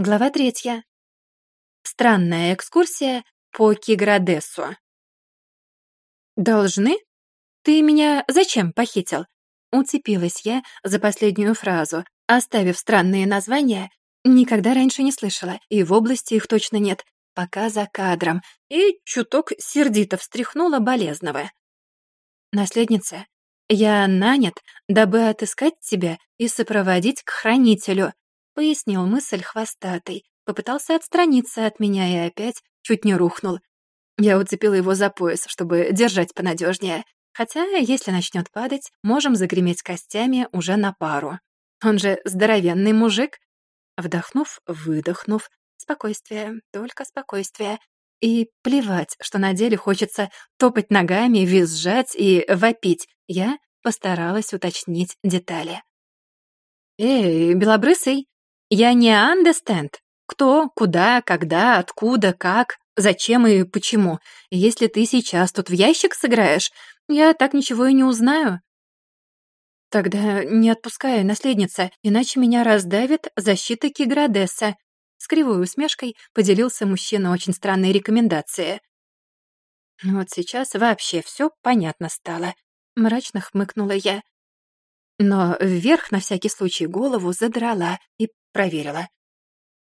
Глава третья. Странная экскурсия по Киградесу. «Должны? Ты меня зачем похитил?» Уцепилась я за последнюю фразу, оставив странные названия. Никогда раньше не слышала, и в области их точно нет, пока за кадром, и чуток сердито встряхнула болезного. «Наследница, я нанят, дабы отыскать тебя и сопроводить к хранителю», пояснил мысль хвостатый, попытался отстраниться от меня и опять чуть не рухнул. Я уцепила его за пояс, чтобы держать понадежнее. Хотя, если начнет падать, можем загреметь костями уже на пару. Он же здоровенный мужик. Вдохнув, выдохнув, спокойствие, только спокойствие. И плевать, что на деле хочется топать ногами, визжать и вопить. Я постаралась уточнить детали. «Эй, белобрысый, я не understand. Кто, куда, когда, откуда, как, зачем и почему. Если ты сейчас тут в ящик сыграешь, я так ничего и не узнаю. Тогда не отпускай, наследница, иначе меня раздавит защита Киградеса. С кривой усмешкой поделился мужчина очень странной рекомендацией. Вот сейчас вообще все понятно стало. Мрачно хмыкнула я. Но вверх на всякий случай голову задрала и проверила.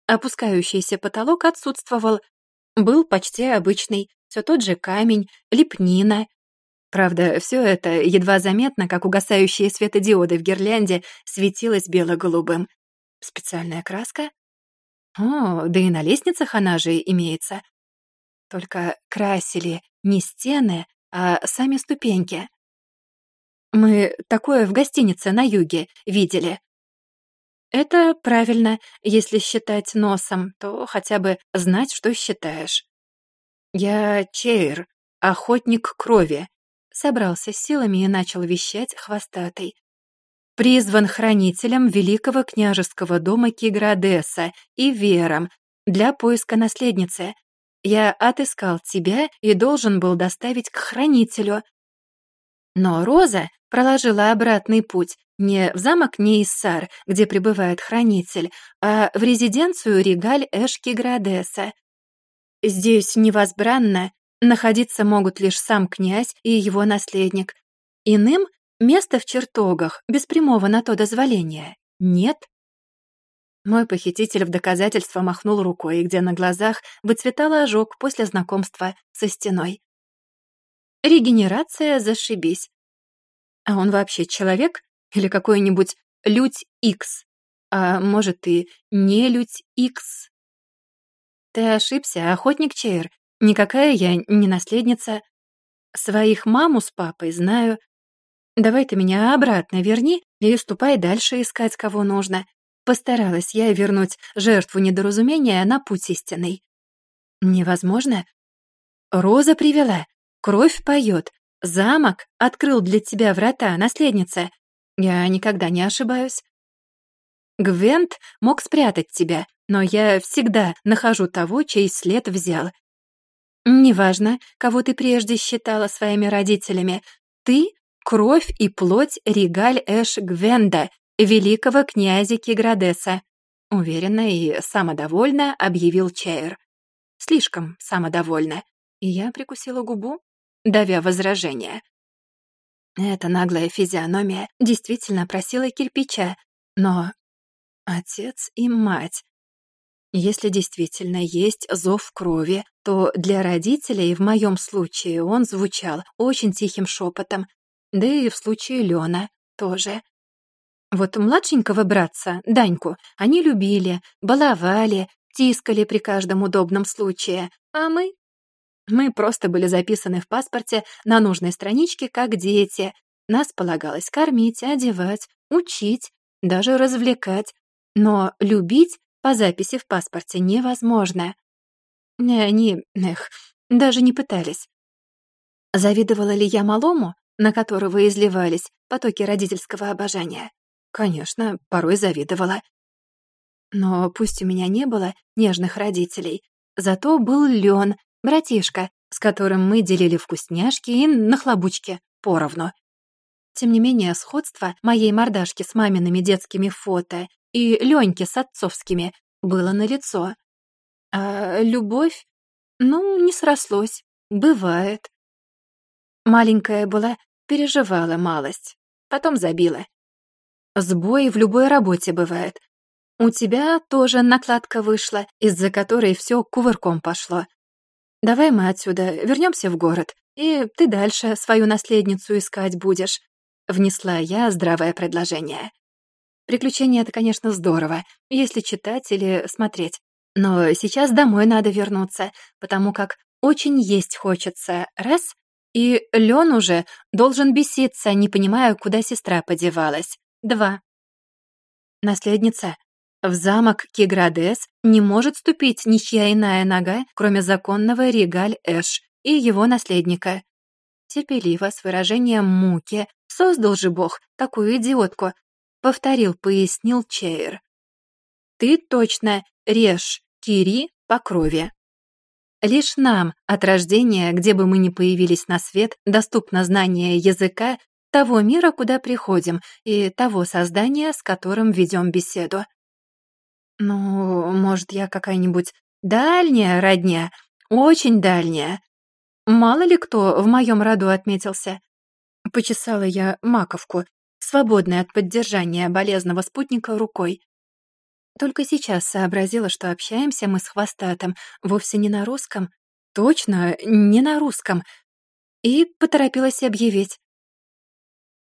Опускающийся потолок отсутствовал. Был почти обычный, все тот же камень, лепнина. Правда, все это едва заметно, как угасающие светодиоды в гирлянде, светилось бело-голубым. Специальная краска? О, да и на лестницах она же имеется. Только красили не стены, а сами ступеньки. Мы такое в гостинице на юге видели. Это правильно, если считать носом, то хотя бы знать, что считаешь. Я Чейр, охотник крови, собрался силами и начал вещать хвостатый. Призван хранителем Великого княжеского дома Киградеса и Вером для поиска наследницы. Я отыскал тебя и должен был доставить к хранителю. Но Роза проложила обратный путь не в замок Нейссар, где пребывает хранитель, а в резиденцию Регаль Эшки Градеса. Здесь невозбранно находиться могут лишь сам князь и его наследник. Иным место в чертогах, без прямого на то дозволения, нет. Мой похититель в доказательство махнул рукой, где на глазах выцветал ожог после знакомства со стеной. Регенерация зашибись. А он вообще человек или какой-нибудь Людь Икс? А может и не Людь Икс? Ты ошибся, охотник Чейр. Никакая я не наследница. Своих маму с папой знаю. Давай ты меня обратно верни и ступай дальше искать, кого нужно. Постаралась я вернуть жертву недоразумения на путь истинный. Невозможно. Роза привела, кровь поет, замок открыл для тебя врата, наследница. Я никогда не ошибаюсь. Гвент мог спрятать тебя, но я всегда нахожу того, чей след взял. Неважно, кого ты прежде считала своими родителями, ты — кровь и плоть Регаль Эш Гвенда, великого князя Киградеса. Уверенно и самодовольно объявил Чейр. Слишком самодовольно. И я прикусила губу, давя возражение. Эта наглая физиономия действительно просила кирпича, но отец и мать. Если действительно есть зов крови, то для родителей в моем случае он звучал очень тихим шепотом, да и в случае Лёна тоже. Вот младшенького братца, Даньку, они любили, баловали, тискали при каждом удобном случае, а мы мы просто были записаны в паспорте на нужной страничке как дети. Нас полагалось кормить, одевать, учить, даже развлекать. Но любить по записи в паспорте невозможно. Они, эх, даже не пытались. Завидовала ли я малому, на которого изливались потоки родительского обожания? Конечно, порой завидовала. Но пусть у меня не было нежных родителей, зато был Лен, Братишка, с которым мы делили вкусняшки и нахлобучки поровну. Тем не менее, сходство моей мордашки с мамиными детскими фото и Леньки с отцовскими было налицо. А любовь? Ну, не срослось. Бывает. Маленькая была, переживала малость. Потом забила. Сбой в любой работе бывает. У тебя тоже накладка вышла, из-за которой все кувырком пошло. Давай мы отсюда вернемся в город, и ты дальше свою наследницу искать будешь. Внесла я здравое предложение. Приключения — это, конечно, здорово, если читать или смотреть. Но сейчас домой надо вернуться, потому как очень есть хочется, раз, и Лен уже должен беситься, не понимая, куда сестра подевалась. Два. Наследница. В замок Киградес не может ступить ничья иная нога, кроме законного Регаль Эш и его наследника. Терпеливо, с выражением муки, создал же бог такую идиотку, повторил, пояснил Чейр. Ты точно режь Кири по крови. Лишь нам, от рождения, где бы мы ни появились на свет, доступно знание языка того мира, куда приходим, и того создания, с которым ведем беседу. Ну, может, я какая-нибудь дальняя родня, очень дальняя. Мало ли кто в моем роду отметился. Почесала я маковку, свободной от поддержания болезного спутника рукой. Только сейчас сообразила, что общаемся мы с хвостатым вовсе не на русском. Точно, не на русском. И поторопилась объявить.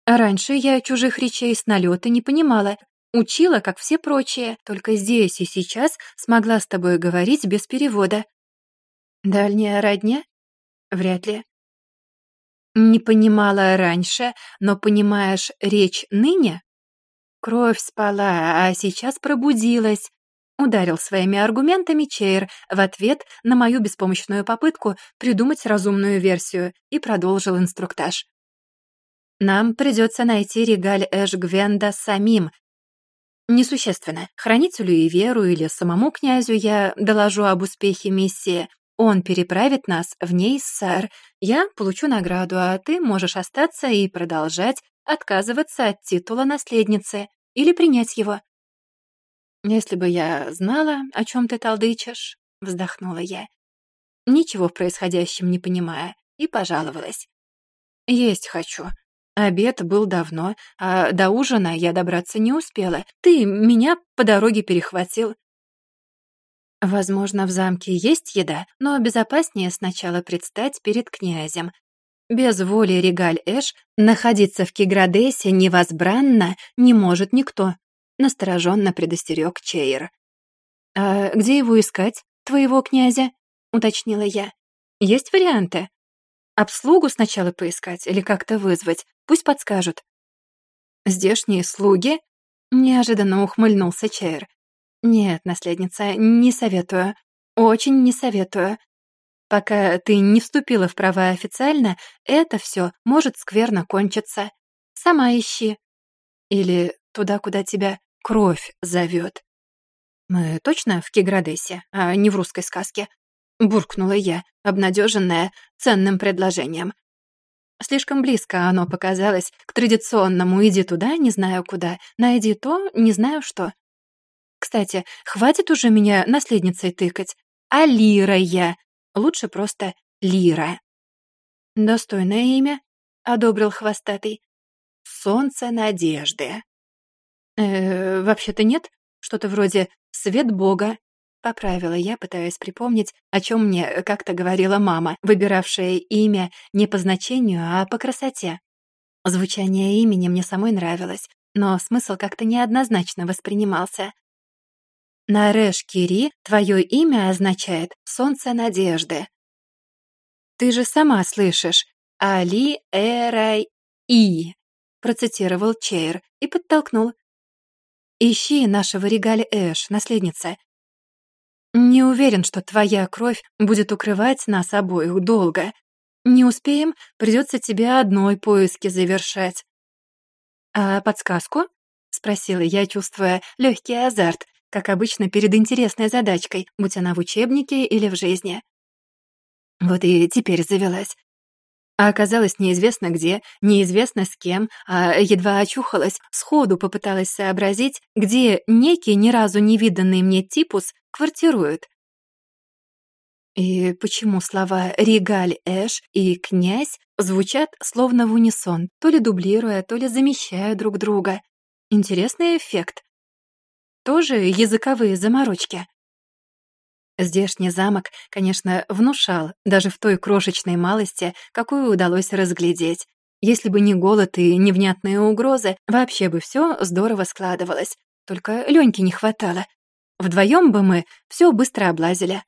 Раньше я чужих речей с налета не понимала. Учила, как все прочие, только здесь и сейчас смогла с тобой говорить без перевода. Дальняя родня? Вряд ли. Не понимала раньше, но понимаешь речь ныне? Кровь спала, а сейчас пробудилась. Ударил своими аргументами Чейр в ответ на мою беспомощную попытку придумать разумную версию и продолжил инструктаж. Нам придется найти регаль Эш Гвенда самим. Несущественно, хранителю и веру или самому князю я доложу об успехе миссии. Он переправит нас в ней, сэр. Я получу награду, а ты можешь остаться и продолжать отказываться от титула наследницы или принять его. «Если бы я знала, о чем ты толдычишь», — вздохнула я, ничего в происходящем не понимая, и пожаловалась. «Есть хочу. Обед был давно, а до ужина я добраться не успела. Ты меня по дороге перехватил. Возможно, в замке есть еда, но безопаснее сначала предстать перед князем, без воли Регаль Эш находиться в Киградесе невозбранно не может никто, настороженно предостерег Чейр. «А где его искать, твоего князя?» — уточнила я. «Есть варианты? Обслугу сначала поискать или как-то вызвать, пусть подскажут». «Здешние слуги?» — неожиданно ухмыльнулся Чейр. «Нет, наследница, не советую. Очень не советую. Пока ты не вступила в права официально, это все может скверно кончиться. Сама ищи. Или туда, куда тебя кровь зовет. Мы точно в Киградесе, а не в русской сказке? Буркнула я, обнадеженная ценным предложением. Слишком близко оно показалось к традиционному «иди туда, не знаю куда, найди то, не знаю что». Кстати, хватит уже меня наследницей тыкать. А Лира я, Лучше просто Лира. «Достойное имя», — одобрил хвостатый. «Солнце надежды». «Э, вообще-то нет, что-то вроде «свет Бога», — поправила я, пытаясь припомнить, о чем мне как-то говорила мама, выбиравшая имя не по значению, а по красоте. Звучание имени мне самой нравилось, но смысл как-то неоднозначно воспринимался. Нареш Кири твое имя означает «солнце надежды». Ты же сама слышишь «Али Эрай И», процитировал Чейр и подтолкнул. «Ищи нашего регаль Эш, наследница. Не уверен, что твоя кровь будет укрывать нас обоих долго. Не успеем, придется тебе одной поиски завершать». «А подсказку?» — спросила я, чувствуя легкий азарт — как обычно перед интересной задачкой, будь она в учебнике или в жизни. Вот и теперь завелась. А оказалось неизвестно где, неизвестно с кем, а едва очухалась, сходу попыталась сообразить, где некий ни разу не виданный мне типус квартирует. И почему слова «регаль Эш» и «князь» звучат словно в унисон, то ли дублируя, то ли замещая друг друга? Интересный эффект. Тоже языковые заморочки. Здешний замок, конечно, внушал, даже в той крошечной малости, какую удалось разглядеть. Если бы не голод и невнятные угрозы, вообще бы все здорово складывалось. Только Леньки не хватало. Вдвоем бы мы все быстро облазили.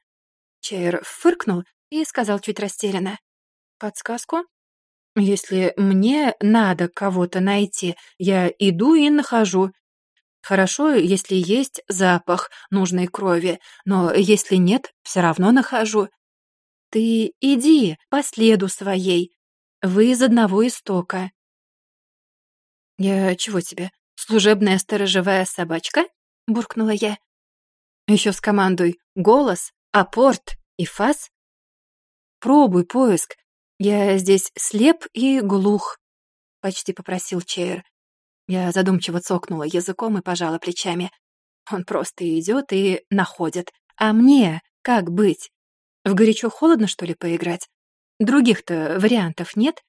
Чейр фыркнул и сказал чуть растерянно. «Подсказку?» «Если мне надо кого-то найти, я иду и нахожу. Хорошо, если есть запах нужной крови, но если нет, все равно нахожу. Ты иди по следу своей. Вы из одного истока». «Я чего тебе, служебная сторожевая собачка?» — буркнула я. Еще с командой «Голос», апорт и фас? Пробуй поиск. Я здесь слеп и глух, почти попросил Чейр. Я задумчиво цокнула языком и пожала плечами. Он просто идет и находит. А мне как быть? В горячо-холодно, что ли, поиграть? Других-то вариантов нет?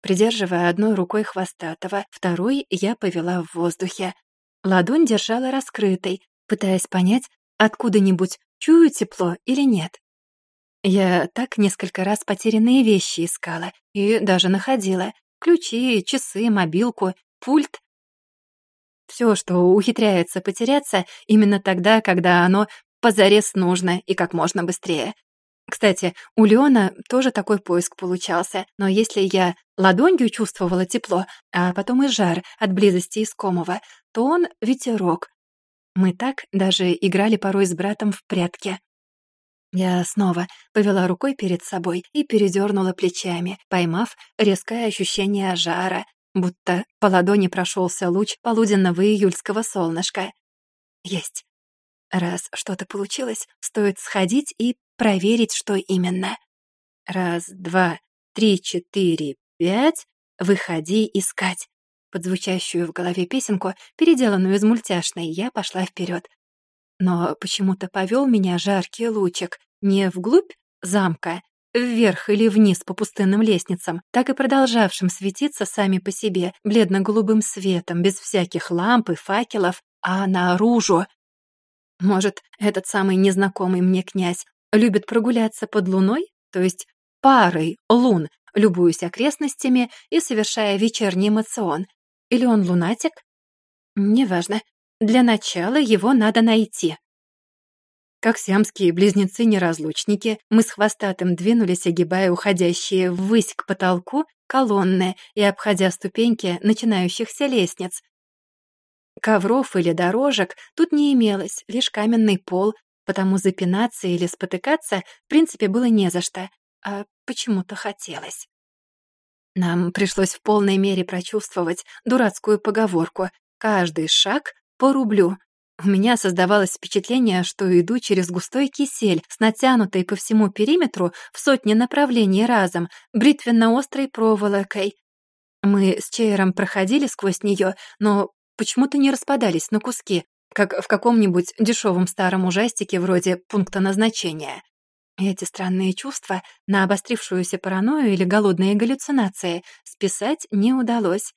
Придерживая одной рукой хвостатого, второй я повела в воздухе. Ладонь держала раскрытой, пытаясь понять, откуда-нибудь чую тепло или нет. Я так несколько раз потерянные вещи искала и даже находила. Ключи, часы, мобилку, пульт. Все, что ухитряется потеряться именно тогда, когда оно позарез нужно и как можно быстрее. Кстати, у Леона тоже такой поиск получался, но если я ладонью чувствовала тепло, а потом и жар от близости искомого, то он — ветерок, мы так даже играли порой с братом в прятки. Я снова повела рукой перед собой и передернула плечами, поймав резкое ощущение жара, будто по ладони прошелся луч полуденного июльского солнышка. Есть. Раз что-то получилось, стоит сходить и проверить, что именно. Раз, два, три, четыре, пять. Выходи искать. Под звучащую в голове песенку, переделанную из мультяшной, я пошла вперед. Но почему-то повел меня жаркий лучик не вглубь замка, вверх или вниз по пустынным лестницам, так и продолжавшим светиться сами по себе бледно-голубым светом, без всяких ламп и факелов, а наружу. Может, этот самый незнакомый мне князь любит прогуляться под луной, то есть парой лун, любуясь окрестностями и совершая вечерний эмоцион, или он лунатик? Неважно. Для начала его надо найти. Как сиамские близнецы-неразлучники, мы с хвостатым двинулись, огибая уходящие ввысь к потолку колонны и обходя ступеньки начинающихся лестниц. Ковров или дорожек тут не имелось, лишь каменный пол, потому запинаться или спотыкаться в принципе было не за что, а почему-то хотелось. Нам пришлось в полной мере прочувствовать дурацкую поговорку «каждый шаг по рублю». У меня создавалось впечатление, что иду через густой кисель с натянутой по всему периметру в сотни направлений разом, бритвенно-острой проволокой. Мы с Чейером проходили сквозь нее, но почему-то не распадались на куски, как в каком-нибудь дешевом старом ужастике вроде пункта назначения. Эти странные чувства на обострившуюся паранойю или голодные галлюцинации списать не удалось.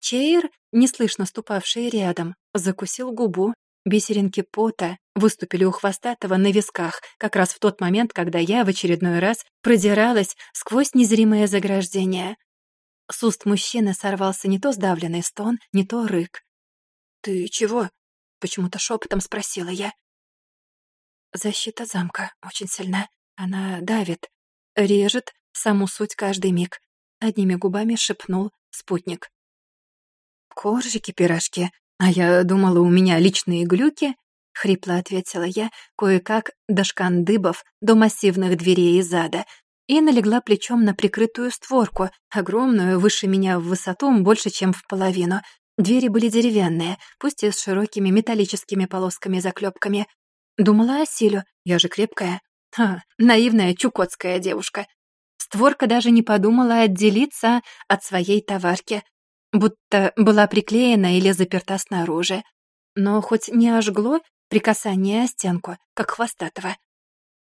Чейр, неслышно ступавший рядом, закусил губу. Бисеринки пота выступили у хвостатого на висках, как раз в тот момент, когда я в очередной раз продиралась сквозь незримое заграждение. С уст мужчины сорвался не то сдавленный стон, не то рык. «Ты чего?» — почему-то шепотом спросила я. Защита замка очень сильна. Она давит, режет саму суть каждый миг. Одними губами шепнул спутник. «Коржики-пирожки, а я думала, у меня личные глюки», — хрипло ответила я, кое-как до шкандыбов, до массивных дверей из зада, и налегла плечом на прикрытую створку, огромную, выше меня в высоту, больше, чем в половину. Двери были деревянные, пусть и с широкими металлическими полосками-заклепками. Думала о Силю, я же крепкая. Ха, наивная чукотская девушка. Створка даже не подумала отделиться от своей товарки, будто была приклеена или заперта снаружи. Но хоть не ожгло при касании о стенку, как хвостатого.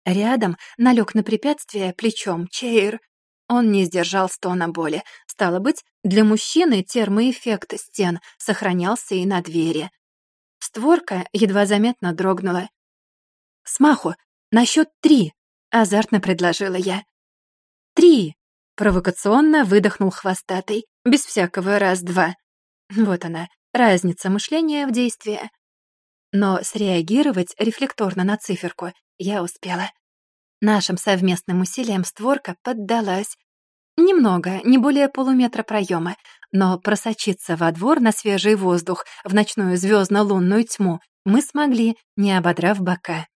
Рядом налег на препятствие плечом Чейр. Он не сдержал стона боли. Стало быть, для мужчины термоэффект стен сохранялся и на двери. Створка едва заметно дрогнула. «Смаху, на счет три!» — азартно предложила я. «Три!» — провокационно выдохнул хвостатый, без всякого раз-два. Вот она, разница мышления в действии. Но среагировать рефлекторно на циферку я успела. Нашим совместным усилием створка поддалась. Немного, не более полуметра проема, но просочиться во двор на свежий воздух в ночную звездно-лунную тьму мы смогли, не ободрав бока.